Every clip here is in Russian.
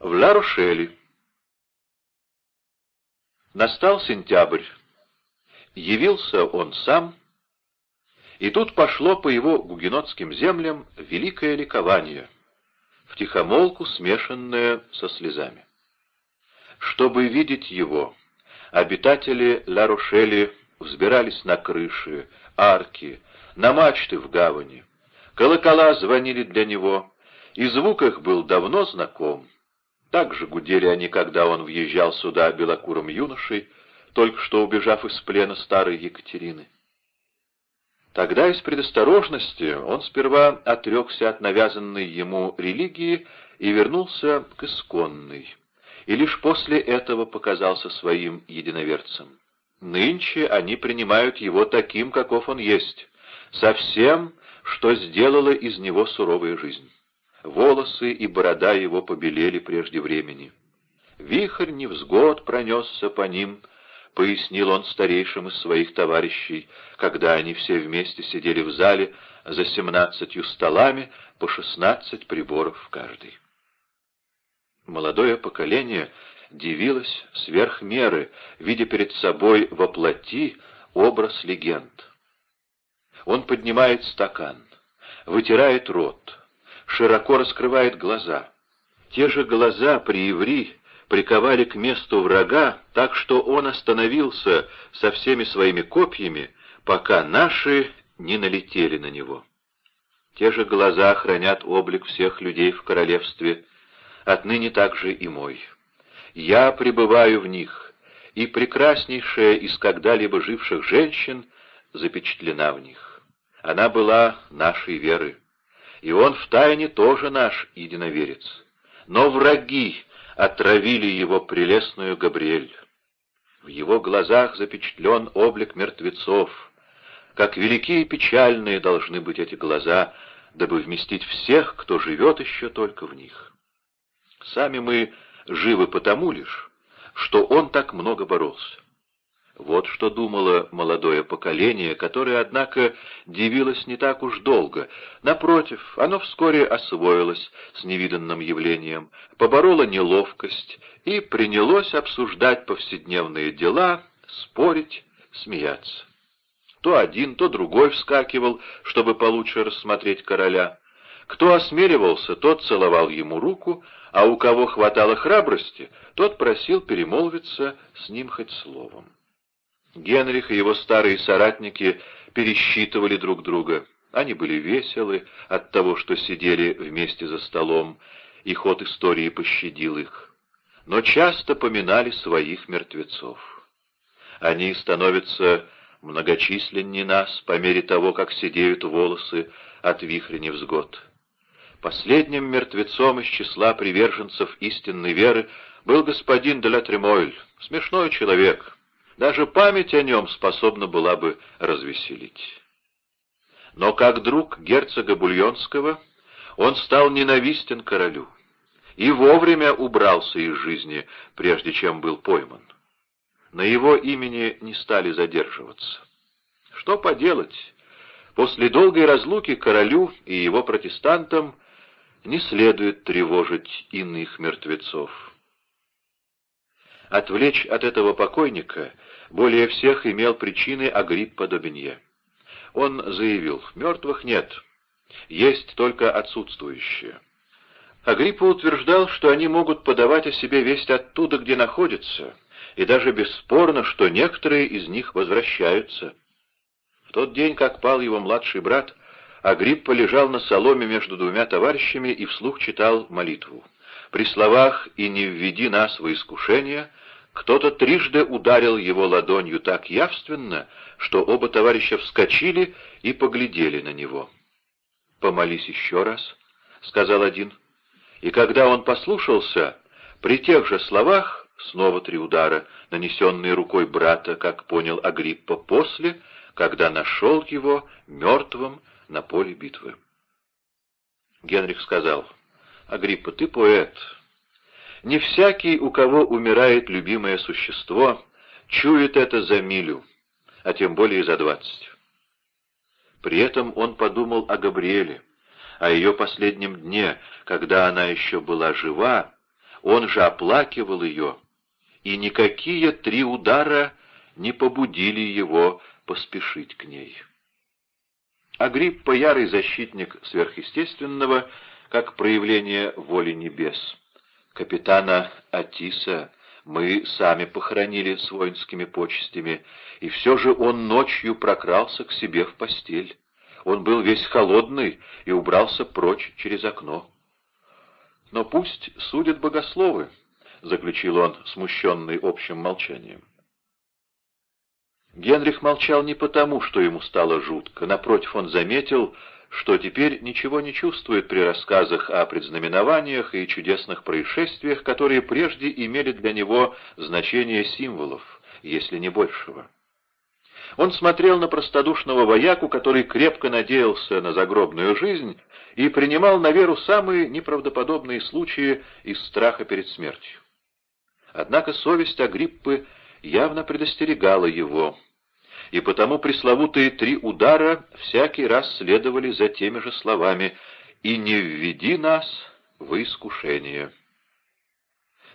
В Ла-Рошеле. Настал сентябрь. Явился он сам, и тут пошло по его гугенотским землям великое ликование, втихомолку смешанное со слезами. Чтобы видеть его, обитатели Ла-Рошели взбирались на крыши, арки, на мачты в гавани. Колокола звонили для него, и звук их был давно знаком. Так же гудели они, когда он въезжал сюда белокурым юношей, только что убежав из плена старой Екатерины. Тогда из предосторожности он сперва отрекся от навязанной ему религии и вернулся к исконной, и лишь после этого показался своим единоверцем. Нынче они принимают его таким, каков он есть, со всем, что сделала из него суровая жизнь. Волосы и борода его побелели прежде времени. Вихрь невзгод пронесся по ним, — пояснил он старейшим из своих товарищей, когда они все вместе сидели в зале за семнадцатью столами, по шестнадцать приборов в каждый. Молодое поколение дивилось сверх меры, видя перед собой воплоти образ легенд. Он поднимает стакан, вытирает рот, широко раскрывает глаза. Те же глаза при Иври приковали к месту врага, так что он остановился со всеми своими копьями, пока наши не налетели на него. Те же глаза хранят облик всех людей в королевстве, отныне также и мой. Я пребываю в них, и прекраснейшая из когда-либо живших женщин запечатлена в них. Она была нашей веры, и он втайне тоже наш единоверец. Но враги отравили его прелестную Габриэль. В его глазах запечатлен облик мертвецов. Как великие и печальные должны быть эти глаза, дабы вместить всех, кто живет еще только в них. Сами мы живы потому лишь, что он так много боролся. Вот что думало молодое поколение, которое, однако, дивилось не так уж долго. Напротив, оно вскоре освоилось с невиданным явлением, побороло неловкость и принялось обсуждать повседневные дела, спорить, смеяться. То один, то другой вскакивал, чтобы получше рассмотреть короля. Кто осмеливался, тот целовал ему руку, а у кого хватало храбрости, тот просил перемолвиться с ним хоть словом. Генрих и его старые соратники пересчитывали друг друга. Они были веселы от того, что сидели вместе за столом, и ход истории пощадил их. Но часто поминали своих мертвецов. Они становятся многочисленнее нас по мере того, как сидеют волосы от вихря невзгод. Последним мертвецом из числа приверженцев истинной веры был господин де смешной человек, даже память о нем способна была бы развеселить. Но как друг герцога Бульонского он стал ненавистен королю и вовремя убрался из жизни, прежде чем был пойман. На его имени не стали задерживаться. Что поделать? После долгой разлуки королю и его протестантам не следует тревожить иных мертвецов. Отвлечь от этого покойника более всех имел причины Агриппа Добенье. Он заявил, мертвых нет, есть только отсутствующие. Агриппа утверждал, что они могут подавать о себе весть оттуда, где находятся, и даже бесспорно, что некоторые из них возвращаются. В тот день, как пал его младший брат, Агриппа лежал на соломе между двумя товарищами и вслух читал молитву. При словах «и не введи нас во искушение» Кто-то трижды ударил его ладонью так явственно, что оба товарища вскочили и поглядели на него. «Помолись еще раз», — сказал один. И когда он послушался, при тех же словах снова три удара, нанесенные рукой брата, как понял Агриппа, после, когда нашел его мертвым на поле битвы. Генрих сказал, «Агриппа, ты поэт, не всякий, у кого умирает любимое существо, чует это за милю, а тем более за двадцать. При этом он подумал о Габриэле, о ее последнем дне, когда она еще была жива, он же оплакивал ее, и никакие три удара не побудили его поспешить к ней. Агриппа — ярый защитник сверхъестественного, как проявление воли небес. Капитана Атиса мы сами похоронили с воинскими почестями, и все же он ночью прокрался к себе в постель. Он был весь холодный и убрался прочь через окно. «Но пусть судят богословы», — заключил он, смущенный общим молчанием. Генрих молчал не потому, что ему стало жутко. Напротив, он заметил, что теперь ничего не чувствует при рассказах о предзнаменованиях и чудесных происшествиях, которые прежде имели для него значение символов, если не большего. Он смотрел на простодушного вояку, который крепко надеялся на загробную жизнь и принимал на веру самые неправдоподобные случаи из страха перед смертью. Однако совесть Агриппы явно предостерегала его, и потому пресловутые три удара всякий раз следовали за теми же словами «И не введи нас в искушение».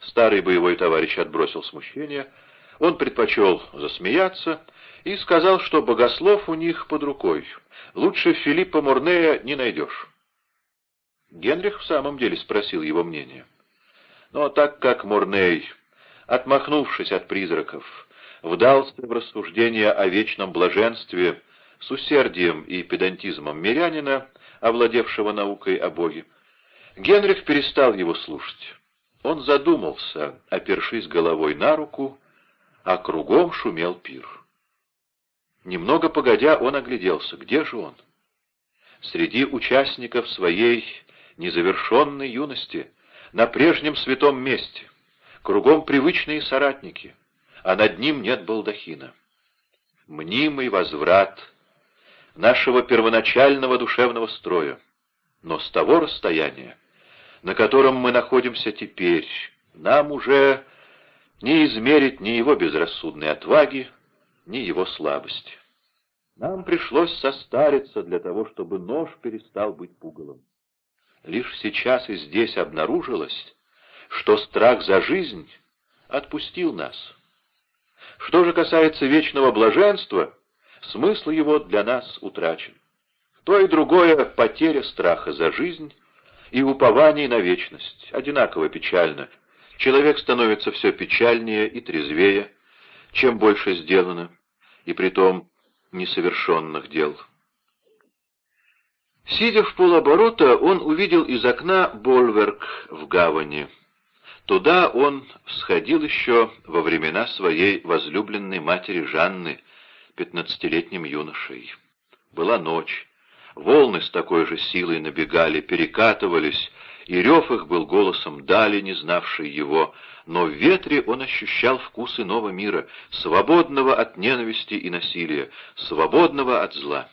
Старый боевой товарищ отбросил смущение, он предпочел засмеяться и сказал, что богослов у них под рукой, лучше Филиппа Мурнея не найдешь. Генрих в самом деле спросил его мнение. Но так как Мурней, отмахнувшись от призраков, вдался в рассуждения о вечном блаженстве с усердием и педантизмом мирянина, овладевшего наукой о Боге, Генрих перестал его слушать. Он задумался, опершись головой на руку, а кругом шумел пир. Немного погодя, он огляделся. Где же он? Среди участников своей незавершенной юности, на прежнем святом месте, кругом привычные соратники — а над ним нет балдахина. Мнимый возврат нашего первоначального душевного строя, но с того расстояния, на котором мы находимся теперь, нам уже не измерить ни его безрассудной отваги, ни его слабости. Нам пришлось состариться для того, чтобы нож перестал быть пугалом. Лишь сейчас и здесь обнаружилось, что страх за жизнь отпустил нас. Что же касается вечного блаженства, смысл его для нас утрачен. То и другое — потеря страха за жизнь и упований на вечность. Одинаково печально. Человек становится все печальнее и трезвее, чем больше сделано, и притом несовершенных дел. Сидя в полоборота, он увидел из окна Больверк в гавани — Туда он сходил еще во времена своей возлюбленной матери Жанны, пятнадцатилетним юношей. Была ночь. Волны с такой же силой набегали, перекатывались, и рев их был голосом дали, не знавший его, но в ветре он ощущал вкус иного мира, свободного от ненависти и насилия, свободного от зла.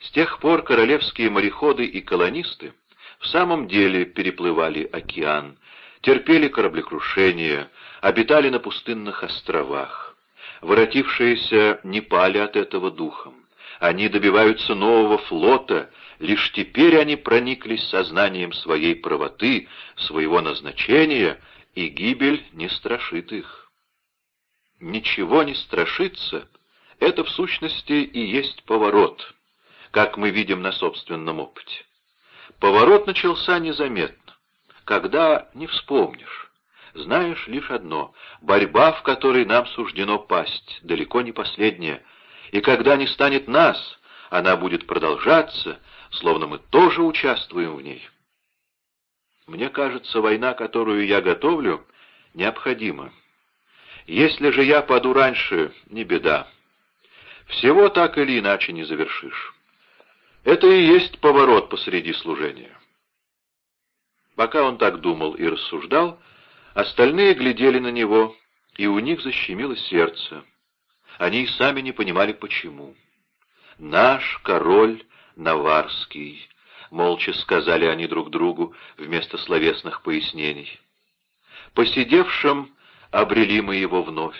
С тех пор королевские мореходы и колонисты в самом деле переплывали океан, терпели кораблекрушение, обитали на пустынных островах. Воротившиеся не пали от этого духом. Они добиваются нового флота, лишь теперь они прониклись сознанием своей правоты, своего назначения, и гибель не страшит их. Ничего не страшится — это в сущности и есть поворот, как мы видим на собственном опыте. Поворот начался незаметно когда не вспомнишь. Знаешь лишь одно — борьба, в которой нам суждено пасть, далеко не последняя, и когда не станет нас, она будет продолжаться, словно мы тоже участвуем в ней. Мне кажется, война, которую я готовлю, необходима. Если же я паду раньше, не беда. Всего так или иначе не завершишь. Это и есть поворот посреди служения. Пока он так думал и рассуждал, остальные глядели на него, и у них защемило сердце. Они и сами не понимали, почему. «Наш король Наварский», — молча сказали они друг другу вместо словесных пояснений. Посидевшим обрели мы его вновь.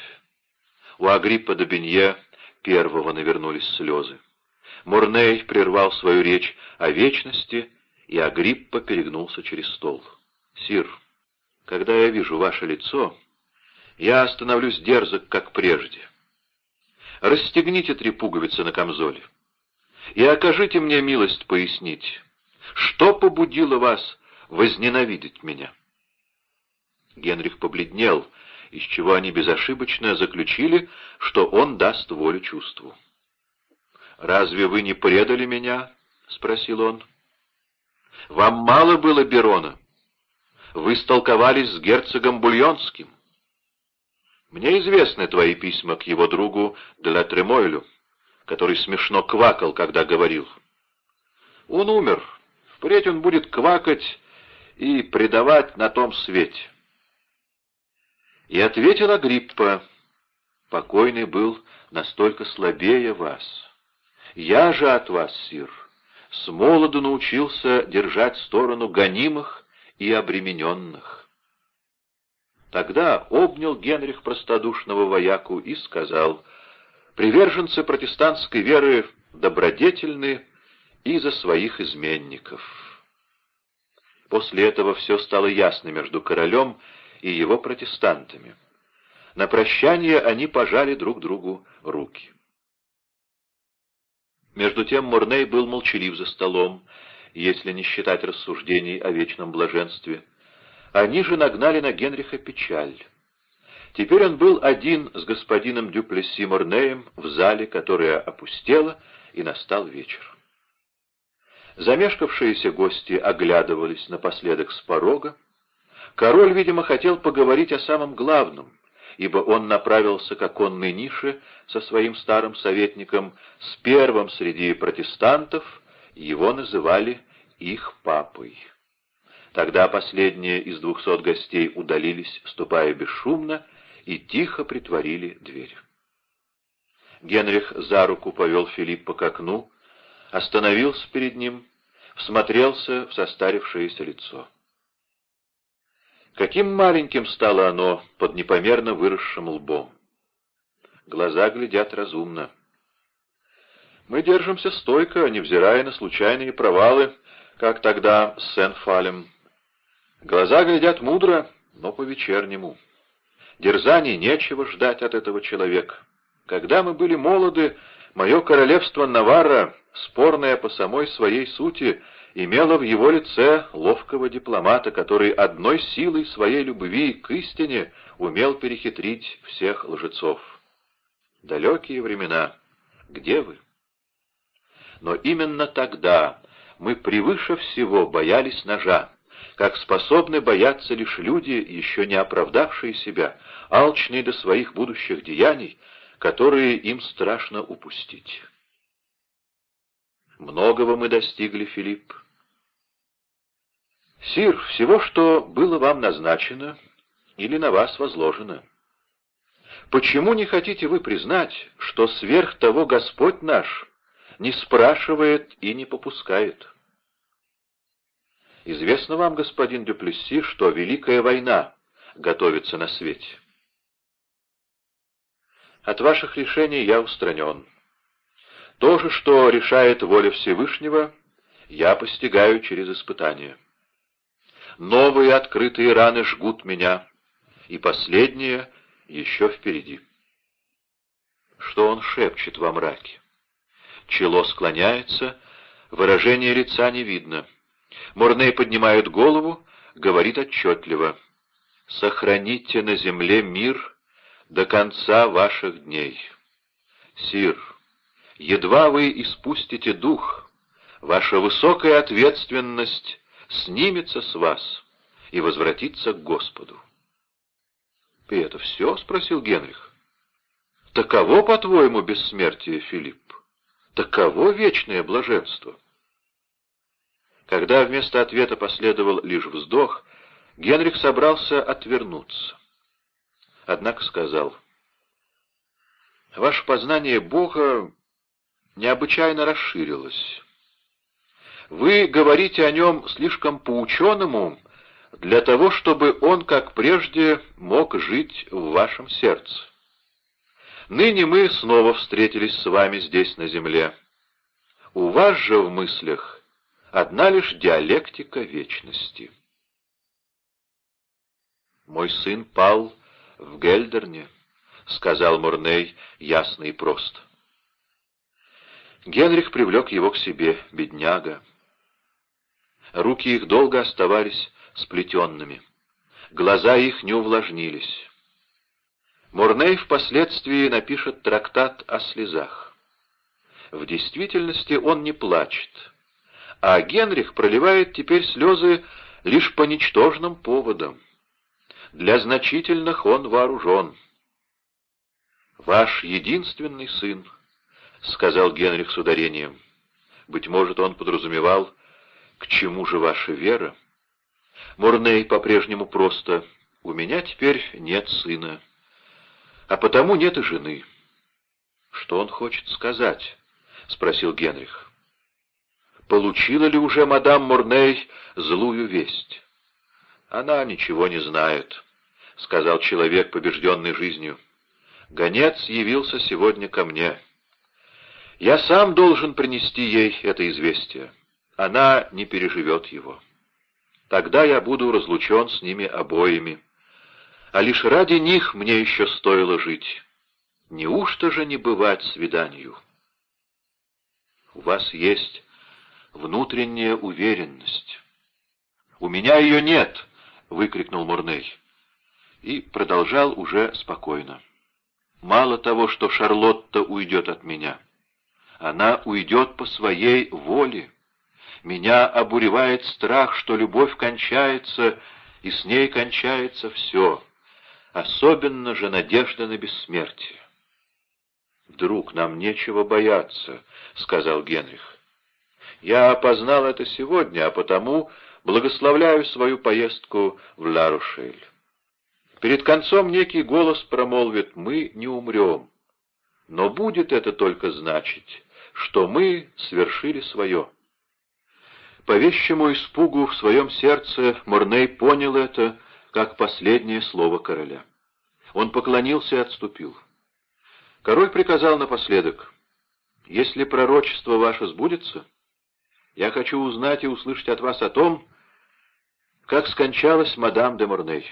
У Агриппа до Бенье первого навернулись слезы. Мурней прервал свою речь о вечности и Агриппа перегнулся через стол. «Сир, когда я вижу ваше лицо, я становлюсь дерзок, как прежде. Расстегните три пуговицы на камзоле и окажите мне милость пояснить, что побудило вас возненавидеть меня. Генрих побледнел, из чего они безошибочно заключили, что он даст волю чувству. «Разве вы не предали меня?» — спросил он. «Вам мало было Берона? Вы столковались с герцогом Бульонским. Мне известны твои письма к его другу Деля Тремойлю, который смешно квакал, когда говорил. Он умер, впредь он будет квакать и предавать на том свете». И ответила Агриппа, «Покойный был настолько слабее вас. Я же от вас, сир, с молоду научился держать сторону гонимых и обремененных». Тогда обнял Генрих простодушного вояку и сказал, «Приверженцы протестантской веры добродетельны и за своих изменников». После этого все стало ясно между королем и его протестантами. На прощание они пожали друг другу руки. Между тем Морней был молчалив за столом, если не считать рассуждений о вечном блаженстве. Они же нагнали на Генриха печаль. Теперь он был один с господином Дюплесси Морнеем в зале, которая опустела, и настал вечер. Замешкавшиеся гости оглядывались напоследок с порога, Король, видимо, хотел поговорить о самом главном, ибо он направился к оконной нише со своим старым советником, с первым среди протестантов, его называли их папой. Тогда последние из двухсот гостей удалились, ступая бесшумно, и тихо притворили дверь. Генрих за руку повел Филиппа к окну, остановился перед ним, всмотрелся в состарившееся лицо. Каким маленьким стало оно под непомерно выросшим лбом. Глаза глядят разумно. Мы держимся стойко, невзирая на случайные провалы, как тогда с Сен-Фалем. Глаза глядят мудро, но по-вечернему. Дерзаний нечего ждать от этого человека. Когда мы были молоды, мое королевство Наварра, спорное по самой своей сути, имела в его лице ловкого дипломата, который одной силой своей любви к истине умел перехитрить всех лжецов. Далекие времена. Где вы? Но именно тогда мы превыше всего боялись ножа, как способны бояться лишь люди, еще не оправдавшие себя, алчные до своих будущих деяний, которые им страшно упустить. Многого мы достигли, Филипп. «Сир, всего, что было вам назначено или на вас возложено. Почему не хотите вы признать, что сверх того Господь наш не спрашивает и не попускает?» Известно вам, господин Дюплесси, что Великая война готовится на свете. От ваших решений я устранен. То же, что решает воля Всевышнего, я постигаю через испытания. Новые открытые раны жгут меня, и последнее еще впереди. Что он шепчет во мраке? Чело склоняется, выражение лица не видно. Морней поднимает голову, говорит отчетливо. «Сохраните на земле мир до конца ваших дней. Сир, едва вы испустите дух, ваша высокая ответственность снимется с вас и возвратится к Господу. — И это все? — спросил Генрих. — Таково, по-твоему, бессмертие, Филипп? Таково вечное блаженство? Когда вместо ответа последовал лишь вздох, Генрих собрался отвернуться. Однако сказал, «Ваше познание Бога необычайно расширилось. Вы говорите о нем слишком по-ученому для того, чтобы он, как прежде, мог жить в вашем сердце. Ныне мы снова встретились с вами здесь, на земле. У вас же в мыслях одна лишь диалектика вечности». «Мой сын пал в Гельдерне», — сказал Мурней ясно и просто. Генрих привлек его к себе, бедняга. Руки их долго оставались сплетенными. Глаза их не увлажнились. Мурней впоследствии напишет трактат о слезах. В действительности он не плачет, а Генрих проливает теперь слезы лишь по ничтожным поводам. Для значительных он вооружен. «Ваш единственный сын», — сказал Генрих с ударением. Быть может, он подразумевал, к чему же ваша вера? Мурней по-прежнему просто. У меня теперь нет сына, а потому нет и жены. Что он хочет сказать? — спросил Генрих. Получила ли уже мадам Мурней злую весть? Она ничего не знает, — сказал человек, побежденный жизнью. Гонец явился сегодня ко мне. Я сам должен принести ей это известие. Она не переживет его. Тогда я буду разлучен с ними обоими. А лишь ради них мне еще стоило жить. Неужто же не бывать свиданию? У вас есть внутренняя уверенность. «У меня ее нет!» — выкрикнул Мурней. И продолжал уже спокойно. «Мало того, что Шарлотта уйдет от меня. Она уйдет по своей воле. Меня обуревает страх, что любовь кончается, и с ней кончается все, особенно же надежда на бессмертие. «Друг, нам нечего бояться», — сказал Генрих. «Я опознал это сегодня, а потому благословляю свою поездку в Ларушель. Перед концом некий голос промолвит «Мы не умрем». Но будет это только значить, что мы свершили свое. По вещему испугу в своем сердце Морней понял это, как последнее слово короля. Он поклонился и отступил. Король приказал напоследок, «Если пророчество ваше сбудется, я хочу узнать и услышать от вас о том, как скончалась мадам де Морней».